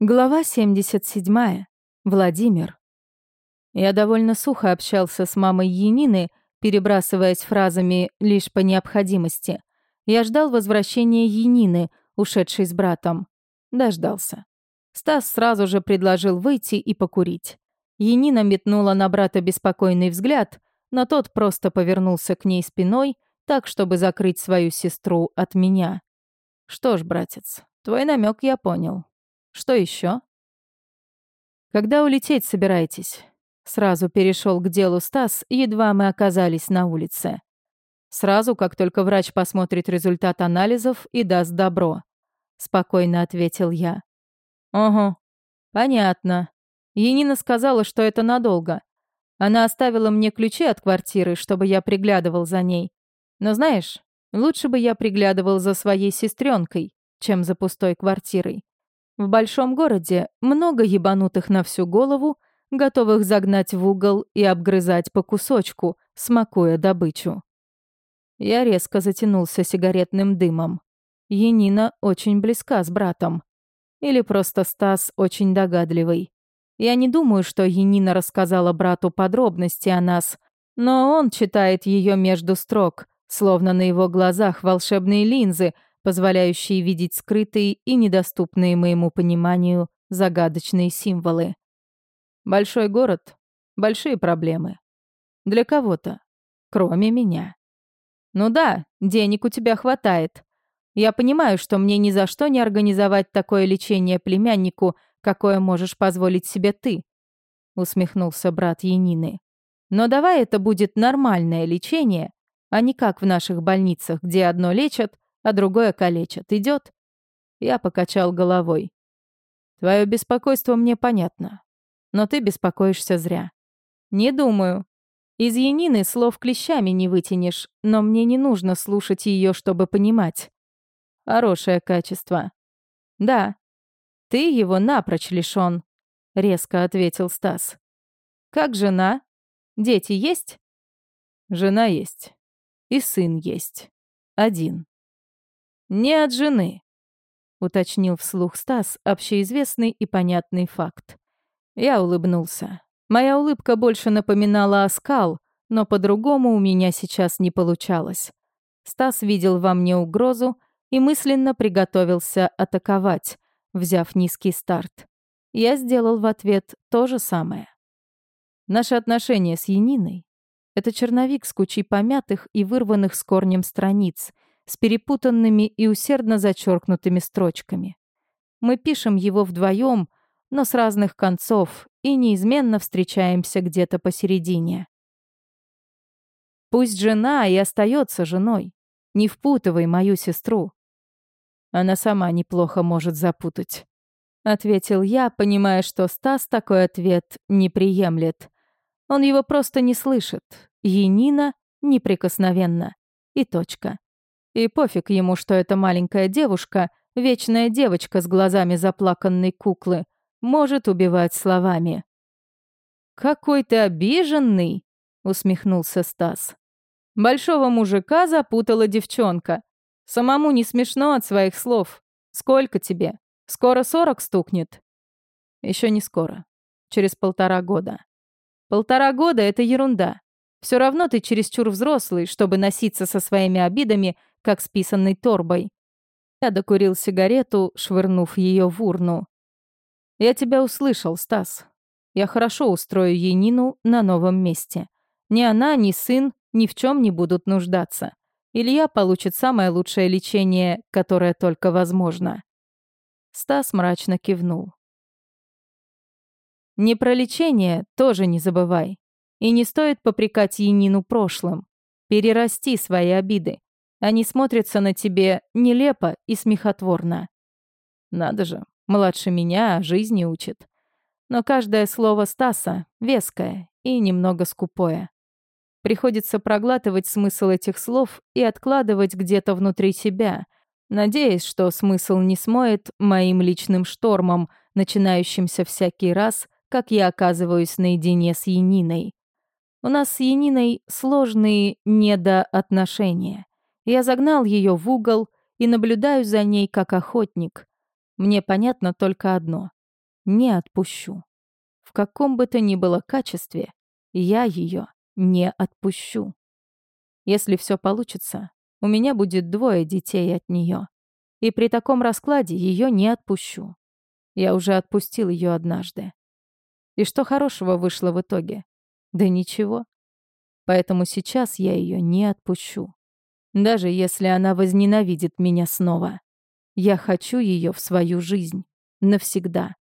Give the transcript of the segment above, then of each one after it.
Глава 77. Владимир. Я довольно сухо общался с мамой Янины, перебрасываясь фразами лишь по необходимости. Я ждал возвращения Янины, ушедшей с братом. Дождался. Стас сразу же предложил выйти и покурить. Янина метнула на брата беспокойный взгляд, но тот просто повернулся к ней спиной, так, чтобы закрыть свою сестру от меня. Что ж, братец, твой намек я понял. Что еще? Когда улететь собираетесь? Сразу перешел к делу Стас, едва мы оказались на улице. Сразу, как только врач посмотрит результат анализов и даст добро. Спокойно ответил я. Ого, понятно. Енина сказала, что это надолго. Она оставила мне ключи от квартиры, чтобы я приглядывал за ней. Но знаешь, лучше бы я приглядывал за своей сестренкой, чем за пустой квартирой. В большом городе много ебанутых на всю голову, готовых загнать в угол и обгрызать по кусочку, смакуя добычу. Я резко затянулся сигаретным дымом. Енина очень близка с братом. Или просто Стас очень догадливый. Я не думаю, что Енина рассказала брату подробности о нас, но он читает ее между строк, словно на его глазах волшебные линзы — позволяющие видеть скрытые и недоступные моему пониманию загадочные символы. Большой город — большие проблемы. Для кого-то, кроме меня. Ну да, денег у тебя хватает. Я понимаю, что мне ни за что не организовать такое лечение племяннику, какое можешь позволить себе ты, усмехнулся брат Янины. Но давай это будет нормальное лечение, а не как в наших больницах, где одно лечат, а другое калечат. Идет? Я покачал головой. Твое беспокойство мне понятно. Но ты беспокоишься зря. Не думаю. Из Янины слов клещами не вытянешь, но мне не нужно слушать ее, чтобы понимать. Хорошее качество. Да. Ты его напрочь лишён, резко ответил Стас. Как жена? Дети есть? Жена есть. И сын есть. Один. «Не от жены», — уточнил вслух Стас общеизвестный и понятный факт. Я улыбнулся. Моя улыбка больше напоминала оскал, но по-другому у меня сейчас не получалось. Стас видел во мне угрозу и мысленно приготовился атаковать, взяв низкий старт. Я сделал в ответ то же самое. Наши отношения с Яниной — это черновик с кучей помятых и вырванных с корнем страниц — с перепутанными и усердно зачеркнутыми строчками. Мы пишем его вдвоем, но с разных концов и неизменно встречаемся где-то посередине. Пусть жена и остается женой. Не впутывай мою сестру. Она сама неплохо может запутать. Ответил я, понимая, что Стас такой ответ не приемлет. Он его просто не слышит. Енина неприкосновенна. И точка. И пофиг ему, что эта маленькая девушка, вечная девочка с глазами заплаканной куклы, может убивать словами. «Какой ты обиженный!» — усмехнулся Стас. «Большого мужика запутала девчонка. Самому не смешно от своих слов. Сколько тебе? Скоро сорок стукнет?» Еще не скоро. Через полтора года. Полтора года — это ерунда. Все равно ты чересчур взрослый, чтобы носиться со своими обидами как с торбой. Я докурил сигарету, швырнув ее в урну. «Я тебя услышал, Стас. Я хорошо устрою Енину на новом месте. Ни она, ни сын ни в чем не будут нуждаться. Илья получит самое лучшее лечение, которое только возможно». Стас мрачно кивнул. «Не про лечение тоже не забывай. И не стоит попрекать Енину прошлым. Перерасти свои обиды. Они смотрятся на тебе нелепо и смехотворно. Надо же, младше меня жизни учит. Но каждое слово Стаса веское и немного скупое. Приходится проглатывать смысл этих слов и откладывать где-то внутри себя, надеясь, что смысл не смоет моим личным штормом, начинающимся всякий раз, как я оказываюсь наедине с Яниной. У нас с Яниной сложные недоотношения. Я загнал ее в угол и наблюдаю за ней как охотник. Мне понятно только одно. не отпущу. В каком бы то ни было качестве, я ее не отпущу. Если все получится, у меня будет двое детей от нее. И при таком раскладе ее не отпущу. Я уже отпустил ее однажды. И что хорошего вышло в итоге? Да ничего. Поэтому сейчас я ее не отпущу. Даже если она возненавидит меня снова. Я хочу ее в свою жизнь. Навсегда.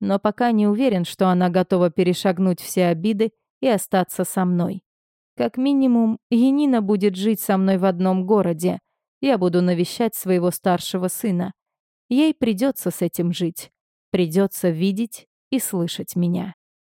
Но пока не уверен, что она готова перешагнуть все обиды и остаться со мной. Как минимум, Енина будет жить со мной в одном городе. Я буду навещать своего старшего сына. Ей придется с этим жить. Придется видеть и слышать меня.